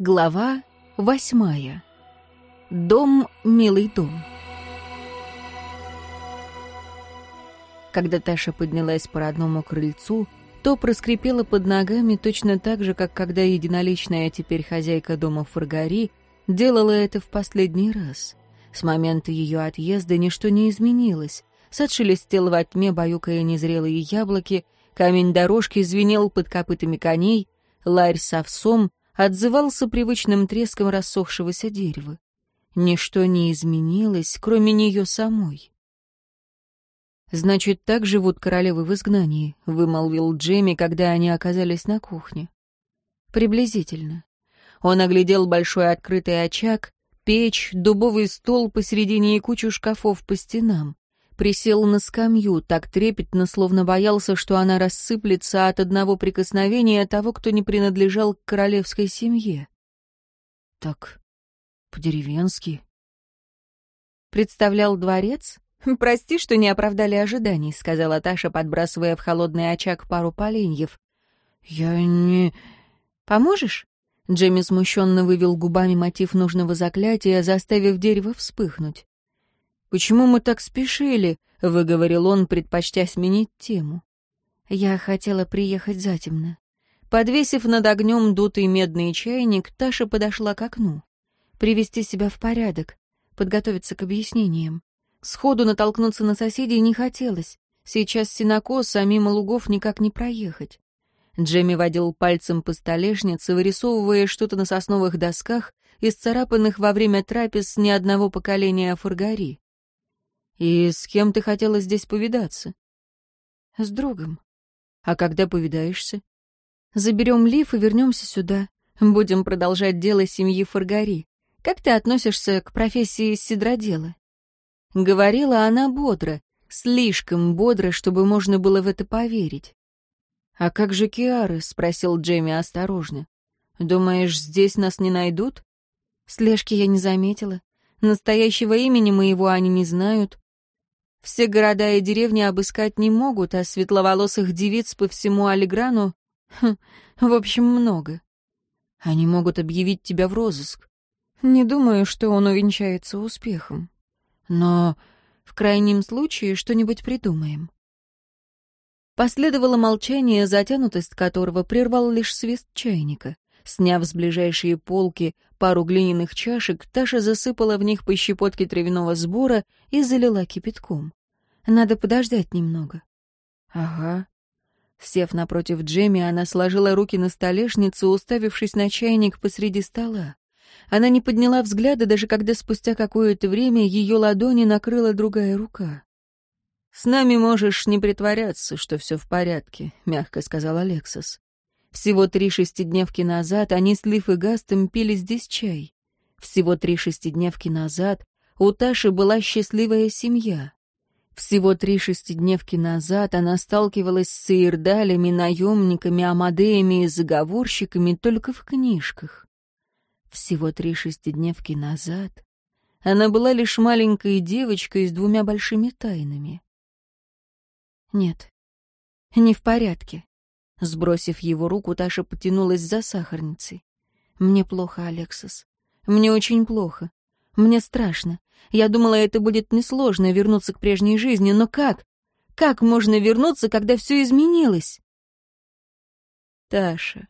Глава восьмая. Дом, милый дом. Когда Таша поднялась по родному крыльцу, то проскрипела под ногами точно так же, как когда единоличная теперь хозяйка дома Фаргари делала это в последний раз. С момента ее отъезда ничто не изменилось. Сад шелестел во тьме, баюкая незрелые яблоки, камень дорожки звенел под копытами коней, ларь с овсом отзывался привычным треском рассохшегося дерева. Ничто не изменилось, кроме нее самой. «Значит, так живут королевы в изгнании», — вымолвил Джейми, когда они оказались на кухне. «Приблизительно». Он оглядел большой открытый очаг, печь, дубовый стол посередине и кучу шкафов по стенам присел на скамью, так трепетно, словно боялся, что она рассыплется от одного прикосновения того, кто не принадлежал к королевской семье. Так, по-деревенски. Представлял дворец? «Хм, «Прости, что не оправдали ожиданий», — сказала Таша, подбрасывая в холодный очаг пару поленьев. «Я не...» «Поможешь?» Джемми смущенно вывел губами мотив нужного заклятия, заставив дерево вспыхнуть. Почему мы так спешили?» — выговорил он, предпочтя сменить тему. Я хотела приехать затемно. Подвесив над огнем дутый медный чайник, Таша подошла к окну. Привести себя в порядок, подготовиться к объяснениям. Сходу натолкнуться на соседей не хотелось. Сейчас синокос, а мимо лугов никак не проехать. Джемми водил пальцем по столешнице, вырисовывая что-то на сосновых досках, исцарапанных во время трапез ни одного поколения Фургари. И с кем ты хотела здесь повидаться? С другом. А когда повидаешься? Заберем лиф и вернемся сюда. Будем продолжать дело семьи Фаргари. Как ты относишься к профессии седродела? Говорила она бодро, слишком бодро, чтобы можно было в это поверить. «А как же Киары?» — спросил Джейми осторожно. «Думаешь, здесь нас не найдут?» Слежки я не заметила. Настоящего имени моего они не знают. Все города и деревни обыскать не могут, а светловолосых девиц по всему Алиграну, хм, в общем, много. Они могут объявить тебя в розыск. Не думаю, что он увенчается успехом. Но в крайнем случае что-нибудь придумаем. Последовало молчание, затянутость которого прервал лишь свист чайника. Сняв с ближайшие полки пару глиняных чашек, Таша засыпала в них по щепотке травяного сбора и залила кипятком. Надо подождать немного. Ага. Сев напротив Джемми, она сложила руки на столешницу, уставившись на чайник посреди стола. Она не подняла взгляда, даже когда спустя какое-то время ее ладони накрыла другая рука. «С нами можешь не притворяться, что все в порядке», — мягко сказал Алексос. Всего три шестидневки назад они с Лиф и Гастом пили здесь чай. Всего три шестидневки назад у Таши была счастливая семья. Всего три шестидневки назад она сталкивалась с иердалями, наемниками, амадеями и заговорщиками только в книжках. Всего три шестидневки назад она была лишь маленькой девочкой с двумя большими тайнами. Нет, не в порядке. Сбросив его руку, Таша потянулась за сахарницей. «Мне плохо, Алексис. Мне очень плохо. Мне страшно. Я думала, это будет несложно вернуться к прежней жизни, но как? Как можно вернуться, когда все изменилось?» «Таша...»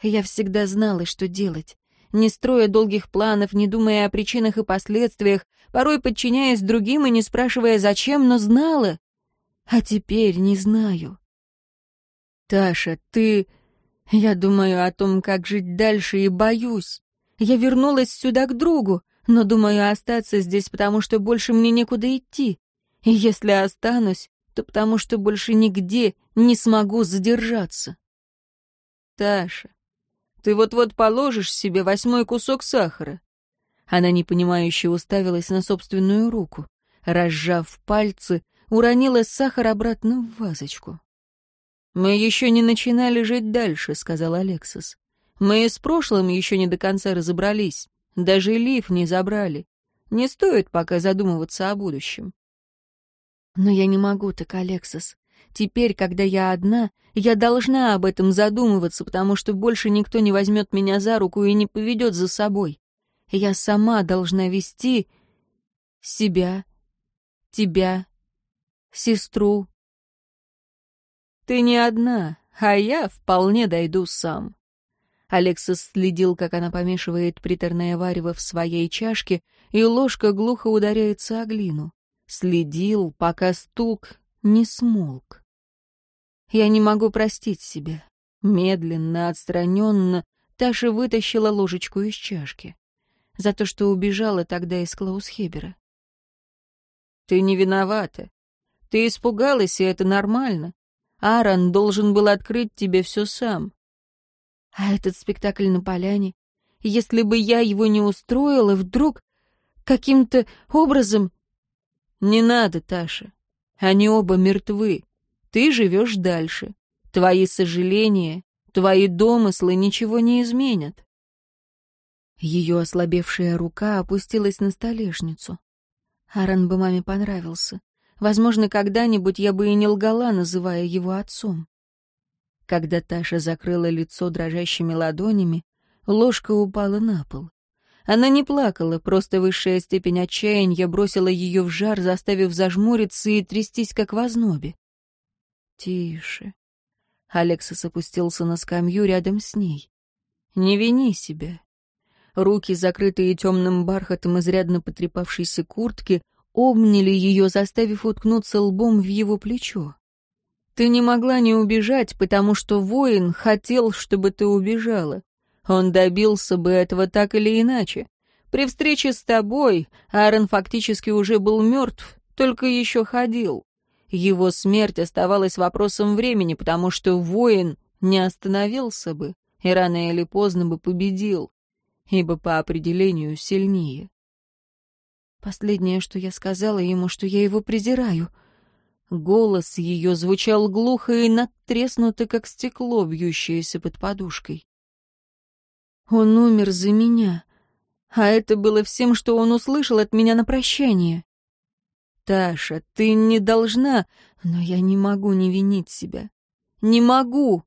Я всегда знала, что делать. Не строя долгих планов, не думая о причинах и последствиях, порой подчиняясь другим и не спрашивая зачем, но знала. А теперь не знаю. «Таша, ты...» Я думаю о том, как жить дальше, и боюсь. Я вернулась сюда к другу, но думаю остаться здесь, потому что больше мне некуда идти. И если останусь, то потому что больше нигде не смогу задержаться. Таша, ты вот-вот положишь себе восьмой кусок сахара. Она непонимающе уставилась на собственную руку. Разжав пальцы, уронила сахар обратно в вазочку. «Мы еще не начинали жить дальше», — сказал Алексис. «Мы с прошлым еще не до конца разобрались. Даже лиф не забрали. Не стоит пока задумываться о будущем». «Но я не могу так, Алексис. Теперь, когда я одна, я должна об этом задумываться, потому что больше никто не возьмет меня за руку и не поведет за собой. Я сама должна вести себя, тебя, сестру, «Ты не одна, а я вполне дойду сам». Алексис следил, как она помешивает приторное варево в своей чашке, и ложка глухо ударяется о глину. Следил, пока стук не смолк. «Я не могу простить себя». Медленно, отстраненно, Таша вытащила ложечку из чашки. За то, что убежала тогда из Клаусхебера. «Ты не виновата. Ты испугалась, и это нормально. Аарон должен был открыть тебе все сам. А этот спектакль на поляне? Если бы я его не устроила, вдруг каким-то образом... Не надо, Таша. Они оба мертвы. Ты живешь дальше. Твои сожаления, твои домыслы ничего не изменят. Ее ослабевшая рука опустилась на столешницу. Аарон бы маме понравился. Возможно, когда-нибудь я бы и не лгала, называя его отцом. Когда Таша закрыла лицо дрожащими ладонями, ложка упала на пол. Она не плакала, просто высшая степень отчаяния бросила ее в жар, заставив зажмуриться и трястись, как в ознобе. «Тише». Алексис опустился на скамью рядом с ней. «Не вини себя». Руки, закрытые темным бархатом изрядно потрепавшейся куртки, обняли ее, заставив уткнуться лбом в его плечо. Ты не могла не убежать, потому что воин хотел, чтобы ты убежала. Он добился бы этого так или иначе. При встрече с тобой Аарон фактически уже был мертв, только еще ходил. Его смерть оставалась вопросом времени, потому что воин не остановился бы и рано или поздно бы победил, ибо по определению сильнее. Последнее, что я сказала ему, что я его презираю. Голос ее звучал глухо и надтреснуто, как стекло, бьющееся под подушкой. Он умер за меня, а это было всем, что он услышал от меня на прощание. «Таша, ты не должна, но я не могу не винить себя. Не могу!»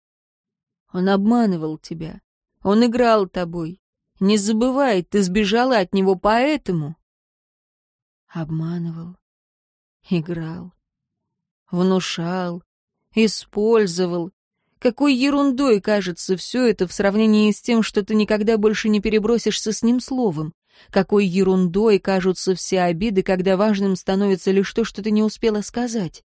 Он обманывал тебя. Он играл тобой. Не забывай, ты сбежала от него поэтому обманывал, играл, внушал, использовал. Какой ерундой кажется все это в сравнении с тем, что ты никогда больше не перебросишься с ним словом. Какой ерундой кажутся все обиды, когда важным становится лишь то, что ты не успела сказать.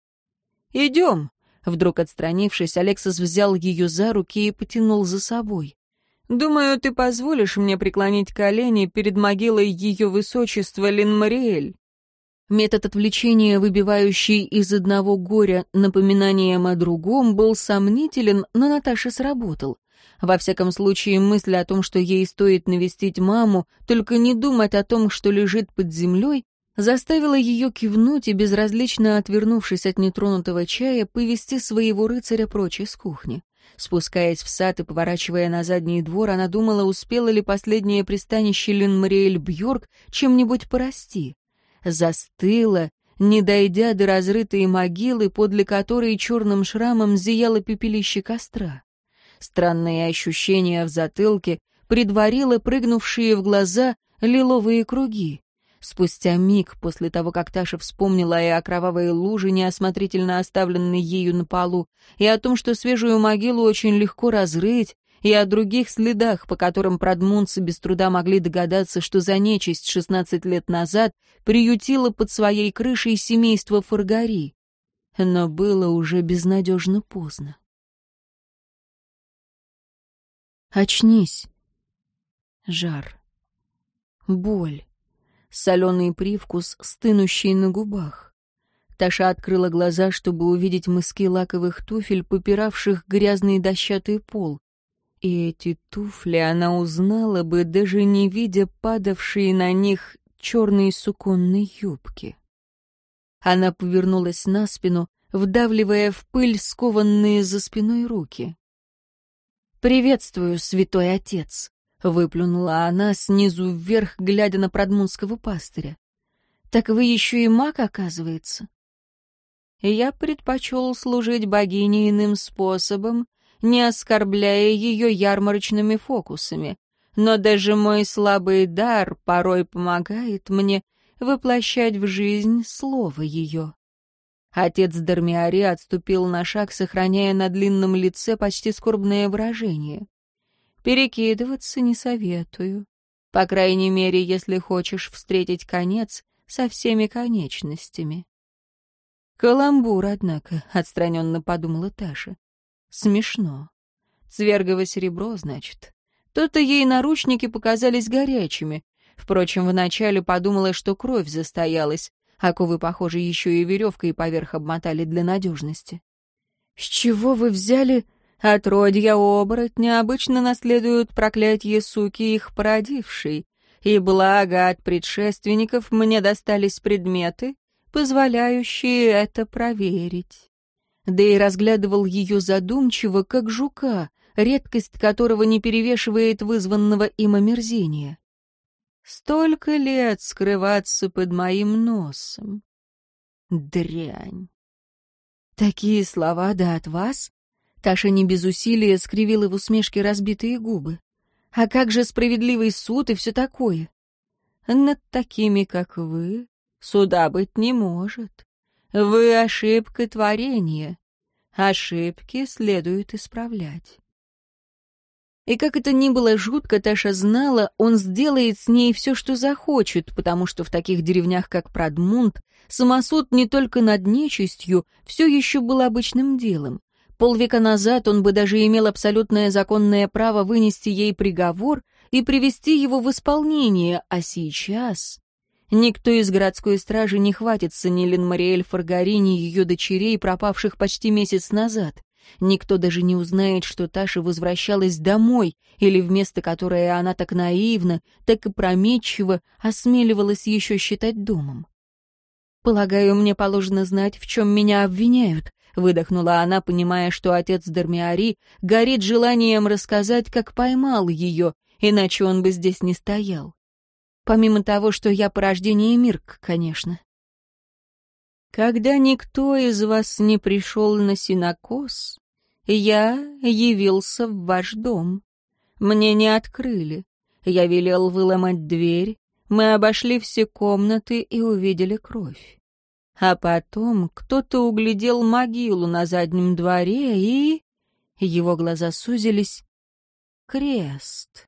«Идем!» Вдруг отстранившись, Алексис взял ее за руки и потянул за собой. «Думаю, ты позволишь мне преклонить колени перед могилой ее высочества Линмариэль». Метод отвлечения, выбивающий из одного горя напоминанием о другом, был сомнителен, но Наташа сработал. Во всяком случае, мысль о том, что ей стоит навестить маму, только не думать о том, что лежит под землей, заставила ее кивнуть и, безразлично отвернувшись от нетронутого чая, повести своего рыцаря прочь из кухни. Спускаясь в сад и поворачивая на задний двор, она думала, успела ли последнее пристанище Лин Мариэль Бьорк чем-нибудь порасти застыла, не дойдя до разрытой могилы, подле которой черным шрамом зияло пепелище костра. Странные ощущения в затылке предварило прыгнувшие в глаза лиловые круги. Спустя миг после того, как Таша вспомнила и о кровавой луже, неосмотрительно оставленной ею на полу, и о том, что свежую могилу очень легко разрыть, и о других следах, по которым продмунцы без труда могли догадаться, что за нечисть 16 лет назад приютила под своей крышей семейство Фаргари. Но было уже безнадежно поздно. Очнись. Жар. Боль. Соленый привкус, стынущий на губах. Таша открыла глаза, чтобы увидеть мыски лаковых туфель, попиравших грязный дощатый пол. И эти туфли она узнала бы, даже не видя падавшие на них черные суконные юбки. Она повернулась на спину, вдавливая в пыль скованные за спиной руки. «Приветствую, святой отец!» — выплюнула она снизу вверх, глядя на продмунского пастыря. «Так вы еще и маг, оказывается?» «Я предпочел служить богине иным способом не оскорбляя ее ярмарочными фокусами. Но даже мой слабый дар порой помогает мне воплощать в жизнь слово ее. Отец Дармиари отступил на шаг, сохраняя на длинном лице почти скорбное выражение. «Перекидываться не советую. По крайней мере, если хочешь встретить конец со всеми конечностями». «Каламбур, однако», — отстраненно подумала Таша. Смешно. цвергово серебро, значит. То-то ей наручники показались горячими. Впрочем, вначале подумала, что кровь застоялась. А Оковы, похоже, еще и веревкой поверх обмотали для надежности. «С чего вы взяли?» «Отродья оборотня обычно наследуют проклятье суки их породившей, и благо от предшественников мне достались предметы, позволяющие это проверить» да и разглядывал ее задумчиво, как жука, редкость которого не перевешивает вызванного им омерзения. Столько лет скрываться под моим носом. Дрянь. Такие слова, да от вас? Таша не без усилия скривила в усмешке разбитые губы. А как же справедливый суд и все такое? Над такими, как вы, суда быть не может. Вы ошибка творения. Ошибки следует исправлять. И как это ни было жутко, Таша знала, он сделает с ней все, что захочет, потому что в таких деревнях, как Прадмунд, самосуд не только над нечистью, все еще был обычным делом. Полвека назад он бы даже имел абсолютное законное право вынести ей приговор и привести его в исполнение, а сейчас... Никто из городской стражи не хватится ни Ленмариэль Фаргари, ни ее дочерей, пропавших почти месяц назад. Никто даже не узнает, что Таша возвращалась домой, или в место, которое она так наивно, так и прометчиво осмеливалась еще считать домом. «Полагаю, мне положено знать, в чем меня обвиняют», — выдохнула она, понимая, что отец Дармиари горит желанием рассказать, как поймал ее, иначе он бы здесь не стоял. Помимо того, что я порождение Мирк, конечно. Когда никто из вас не пришел на синокос, я явился в ваш дом. Мне не открыли. Я велел выломать дверь. Мы обошли все комнаты и увидели кровь. А потом кто-то углядел могилу на заднем дворе и... Его глаза сузились. Крест.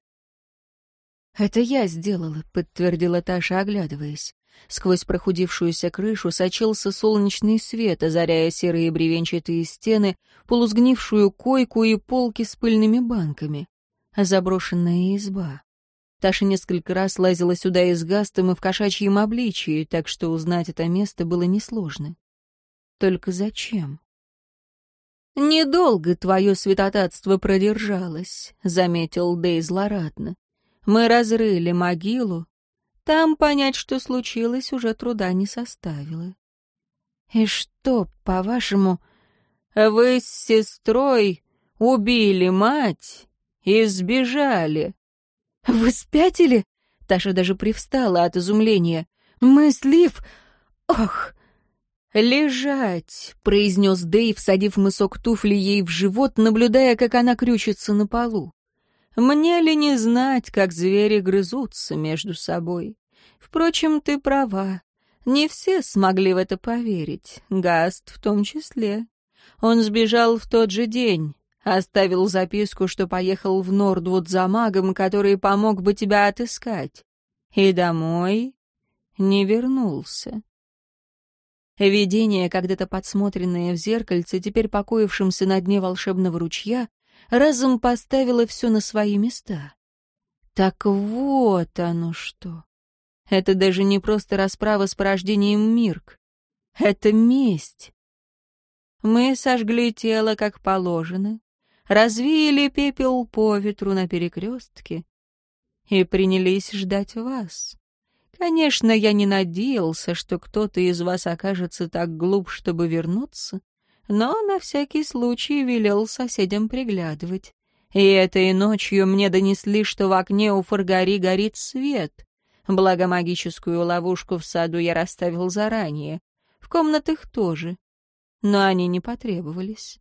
Это я сделала, подтвердила Таша, оглядываясь. Сквозь прохудившуюся крышу сочился солнечный свет, озаряя серые бревенчатые стены, полузгнившую койку и полки с пыльными банками. Заброшенная изба. Таша несколько раз лазила сюда из гастом и в кошачьем обличии, так что узнать это место было несложно. Только зачем? «Недолго твое святотатство продержалось», — заметил Дэй злорадно. Мы разрыли могилу. Там понять, что случилось, уже труда не составило. И что, по-вашему, вы с сестрой убили мать и сбежали? Вы спятили? Таша даже привстала от изумления. Мы с Лив... Ох! «Лежать!» — произнес Дэйв, садив мысок туфли ей в живот, наблюдая, как она крючится на полу. Мне ли не знать, как звери грызутся между собой? Впрочем, ты права. Не все смогли в это поверить, Гаст в том числе. Он сбежал в тот же день, оставил записку, что поехал в Нордвуд за магом, который помог бы тебя отыскать. И домой не вернулся. Видение, когда-то подсмотренное в зеркальце, теперь покоившемся на дне волшебного ручья, разом поставила все на свои места. Так вот оно что. Это даже не просто расправа с порождением Мирк. Это месть. Мы сожгли тело, как положено, развеяли пепел по ветру на перекрестке и принялись ждать вас. Конечно, я не надеялся, что кто-то из вас окажется так глуп, чтобы вернуться, но на всякий случай велел соседям приглядывать. И этой ночью мне донесли, что в окне у фаргари горит свет. Благо магическую ловушку в саду я расставил заранее. В комнатах тоже. Но они не потребовались.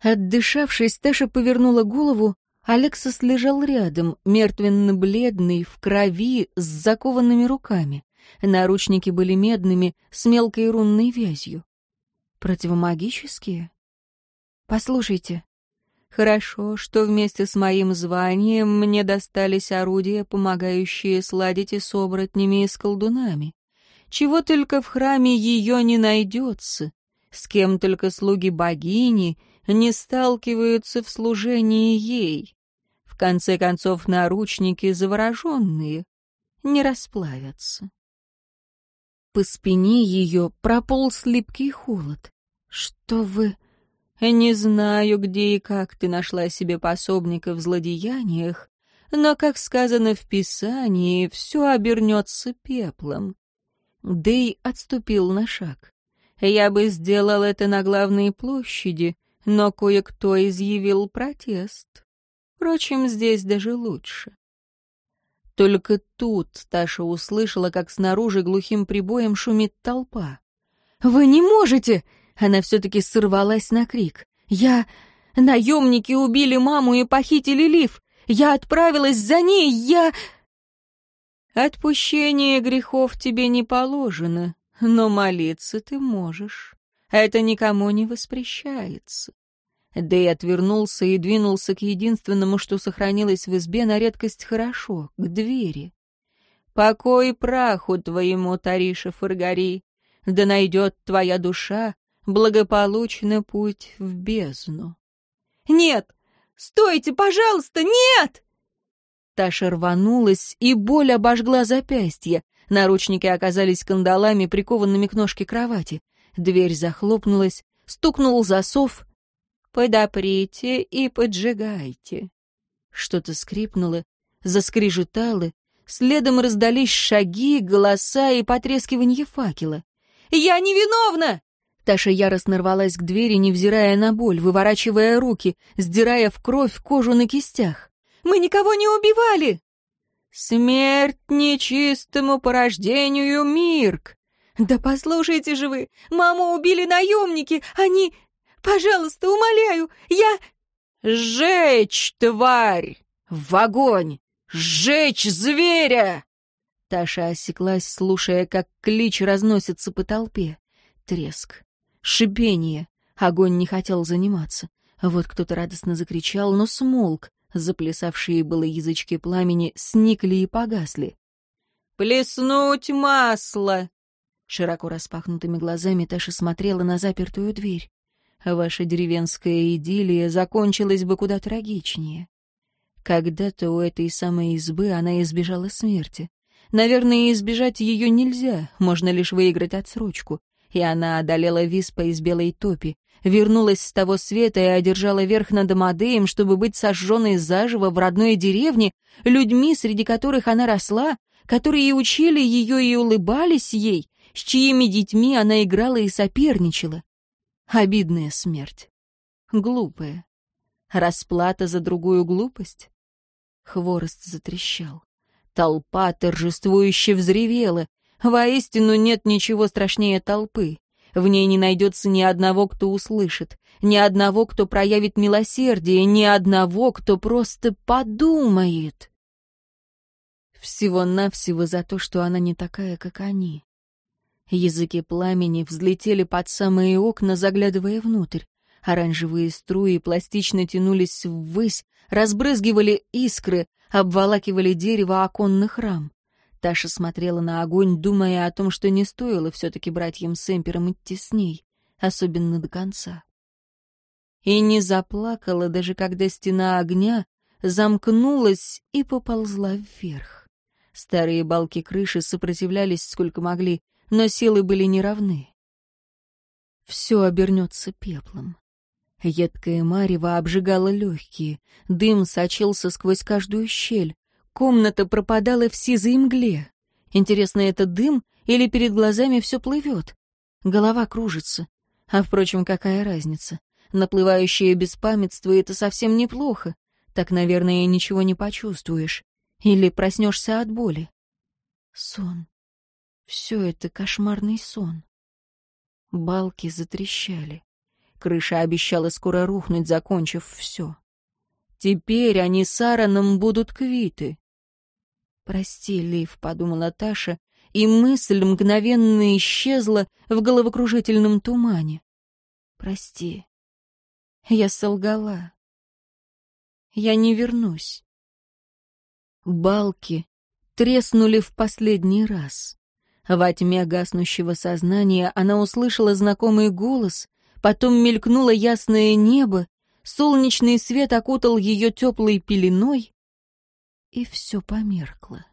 Отдышавшись, Тэша повернула голову. Алексос лежал рядом, мертвенно-бледный, в крови, с закованными руками. Наручники были медными, с мелкой рунной вязью противомагические? Послушайте. Хорошо, что вместе с моим званием мне достались орудия, помогающие сладить и с оборотнями и с колдунами. Чего только в храме ее не найдется, с кем только слуги богини не сталкиваются в служении ей. В конце концов, наручники завороженные не расплавятся. По спине ее прополз липкий холод. «Что вы...» «Не знаю, где и как ты нашла себе пособника в злодеяниях, но, как сказано в Писании, все обернется пеплом». Дэй отступил на шаг. «Я бы сделал это на главной площади, но кое-кто изъявил протест. Впрочем, здесь даже лучше. Только тут Таша услышала, как снаружи глухим прибоем шумит толпа. «Вы не можете!» Она все-таки сорвалась на крик. «Я... Наемники убили маму и похитили Лив! Я отправилась за ней! Я...» «Отпущение грехов тебе не положено, но молиться ты можешь. Это никому не воспрещается. Дэй отвернулся и двинулся к единственному, что сохранилось в избе, на редкость хорошо, к двери. «Покой праху твоему, Тариша Фаргари, да найдет твоя душа благополучно путь в бездну». «Нет! Стойте, пожалуйста, нет!» Таша рванулась, и боль обожгла запястье. Наручники оказались кандалами, прикованными к ножке кровати. Дверь захлопнулась, стукнул засов — подоприте и поджигайте». Что-то скрипнуло, заскрежетало, следом раздались шаги, голоса и потрескивание факела. «Я невиновна!» Таша яростно рвалась к двери, невзирая на боль, выворачивая руки, сдирая в кровь кожу на кистях. «Мы никого не убивали!» «Смерть нечистому порождению, Мирк!» «Да послушайте же вы! Маму убили наемники! Они...» Пожалуйста, умоляю, я...» «Сжечь, тварь! В огонь! Сжечь зверя!» Таша осеклась, слушая, как клич разносится по толпе. Треск, шипение. Огонь не хотел заниматься. Вот кто-то радостно закричал, но смолк. Заплясавшие было язычки пламени сникли и погасли. «Плеснуть масло!» Широко распахнутыми глазами Таша смотрела на запертую дверь ваша деревенская идиллия закончилась бы куда трагичнее. Когда-то у этой самой избы она избежала смерти. Наверное, избежать ее нельзя, можно лишь выиграть отсрочку. И она одолела Виспа из Белой Топи, вернулась с того света и одержала верх над Амадеем, чтобы быть сожженной заживо в родной деревне, людьми, среди которых она росла, которые учили ее и улыбались ей, с чьими детьми она играла и соперничала. Обидная смерть. Глупая. Расплата за другую глупость? Хворост затрещал. Толпа торжествующе взревела. Воистину нет ничего страшнее толпы. В ней не найдется ни одного, кто услышит, ни одного, кто проявит милосердие, ни одного, кто просто подумает. Всего-навсего за то, что она не такая, как они. Языки пламени взлетели под самые окна, заглядывая внутрь. Оранжевые струи пластично тянулись ввысь, разбрызгивали искры, обволакивали дерево оконных рам. Таша смотрела на огонь, думая о том, что не стоило все-таки братьям Сэмпером идти с ней, особенно до конца. И не заплакала, даже когда стена огня замкнулась и поползла вверх. Старые балки крыши сопротивлялись сколько могли, но силы были неравны. Все обернется пеплом. Едкое марево обжигало легкие, дым сочился сквозь каждую щель, комната пропадала в сизой мгле. Интересно, это дым или перед глазами все плывет? Голова кружится. А, впрочем, какая разница? Наплывающее беспамятство — это совсем неплохо. Так, наверное, ничего не почувствуешь. Или проснешься от боли. Сон. Все это кошмарный сон. Балки затрещали. Крыша обещала скоро рухнуть, закончив все. Теперь они с Аароном будут квиты. «Прости, Лив», — подумала Таша, и мысль мгновенно исчезла в головокружительном тумане. «Прости, я солгала. Я не вернусь». Балки треснули в последний раз. Во тьме гаснущего сознания она услышала знакомый голос, потом мелькнуло ясное небо, солнечный свет окутал ее теплой пеленой, и все померкло.